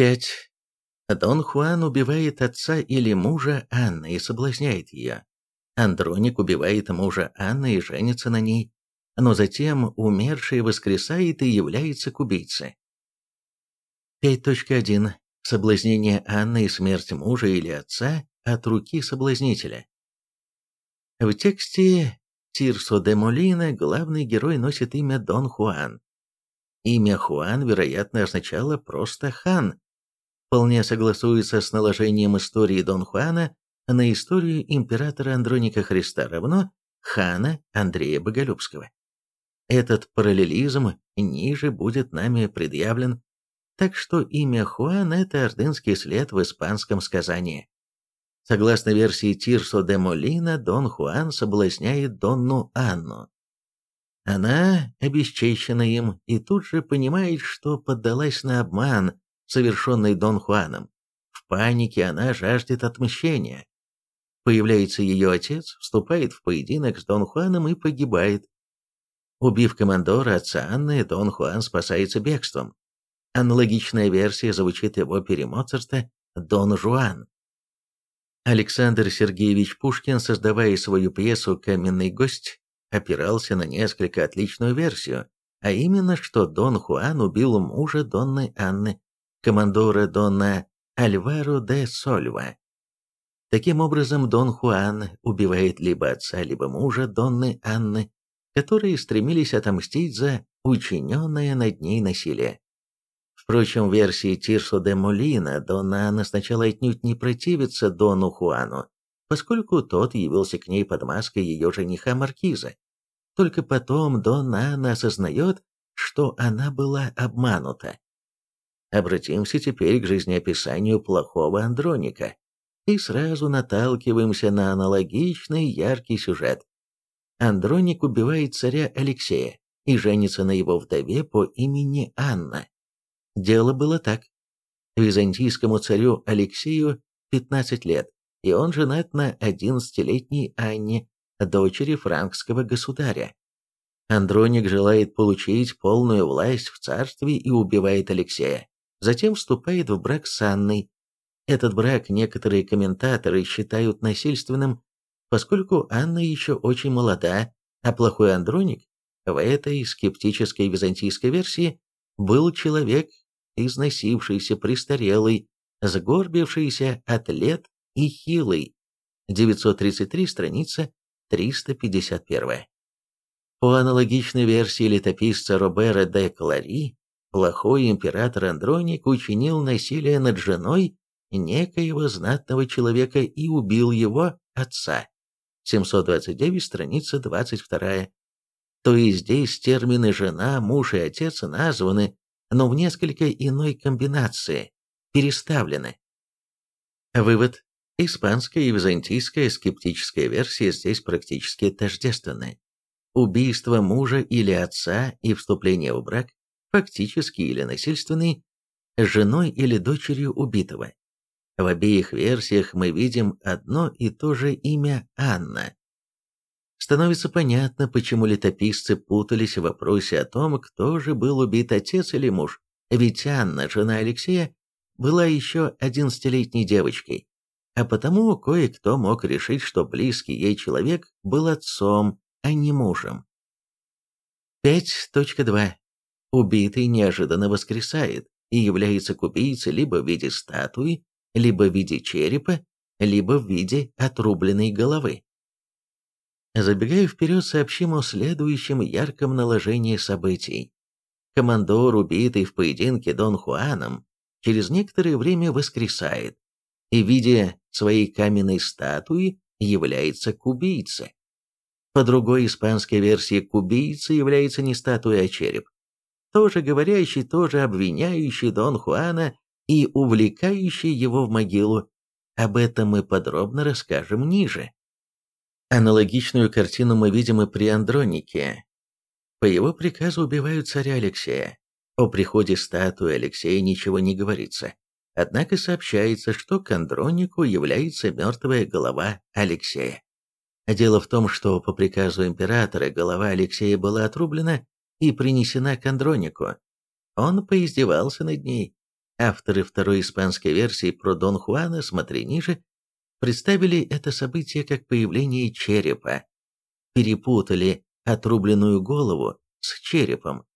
5. Дон Хуан убивает отца или мужа Анны и соблазняет ее. Андроник убивает мужа Анны и женится на ней, но затем умерший воскресает и является к убийце. 5.1. Соблазнение Анны и смерть мужа или отца от руки соблазнителя. В тексте Тирсо де Молина главный герой носит имя Дон Хуан. Имя Хуан, вероятно, означало просто «хан». Вполне согласуется с наложением истории Дон Хуана на историю императора Андроника Христа равно хана Андрея Боголюбского. Этот параллелизм ниже будет нами предъявлен, так что имя Хуан – это ордынский след в испанском сказании. Согласно версии Тирсо де Молина, Дон Хуан соблазняет Донну Анну. Она обесчещена им и тут же понимает, что поддалась на обман, совершенный Дон Хуаном. В панике она жаждет отмщения. Появляется ее отец, вступает в поединок с Дон Хуаном и погибает. Убив командора отца Анны, Дон Хуан спасается бегством. Аналогичная версия звучит в опере Моцарта «Дон Жуан». Александр Сергеевич Пушкин, создавая свою пьесу «Каменный гость», опирался на несколько отличную версию, а именно, что Дон Хуан убил мужа Донны Анны, командора Дона Альваро де Сольва. Таким образом, Дон Хуан убивает либо отца, либо мужа Донны Анны, которые стремились отомстить за учиненное над ней насилие. Впрочем, в версии Тирсо де Молина Донна Анна сначала отнюдь не противится Дону Хуану, поскольку тот явился к ней под маской ее жениха Маркиза. Только потом Донна Анна осознает, что она была обманута. Обратимся теперь к жизнеописанию плохого Андроника и сразу наталкиваемся на аналогичный яркий сюжет. Андроник убивает царя Алексея и женится на его вдове по имени Анна. Дело было так. Византийскому царю Алексею 15 лет, и он женат на 11-летней Анне, дочери франкского государя. Андроник желает получить полную власть в царстве и убивает Алексея. Затем вступает в брак с Анной. Этот брак некоторые комментаторы считают насильственным, поскольку Анна еще очень молода, а плохой Андроник в этой скептической византийской версии был человек, износившийся, престарелый, сгорбившийся от лет и хилый. 933 страница 351. По аналогичной версии летописца Робера де Клари, плохой император Андроник учинил насилие над женой некоего знатного человека и убил его отца. 729, страница 22. То есть здесь термины «жена», «муж» и «отец» названы, но в несколько иной комбинации, переставлены. Вывод. Испанская и византийская скептическая версия здесь практически тождественны. Убийство мужа или отца и вступление в брак, фактически или насильственный, женой или дочерью убитого. В обеих версиях мы видим одно и то же имя Анна. Становится понятно, почему летописцы путались в вопросе о том, кто же был убит, отец или муж. Ведь Анна, жена Алексея, была еще одиннадцатилетней девочкой, а потому кое-кто мог решить, что близкий ей человек был отцом, а не мужем. 5.2. Убитый неожиданно воскресает и является к убийце либо в виде статуи, либо в виде черепа, либо в виде отрубленной головы. Забегая вперед, сообщим о следующем ярком наложении событий. Командор, убитый в поединке Дон Хуаном, через некоторое время воскресает и, видя своей каменной статуи, является к убийце. По другой испанской версии к убийце является не статуя, а череп. Тоже говорящий, тоже обвиняющий Дон Хуана и увлекающий его в могилу. Об этом мы подробно расскажем ниже. Аналогичную картину мы видим и при Андронике. По его приказу убивают царя Алексея. О приходе статуи Алексея ничего не говорится. Однако сообщается, что к Андронику является мертвая голова Алексея. Дело в том, что по приказу императора голова Алексея была отрублена и принесена к Андронику. Он поиздевался над ней, Авторы второй испанской версии про Дон Хуана, смотри ниже, представили это событие как появление черепа. Перепутали отрубленную голову с черепом.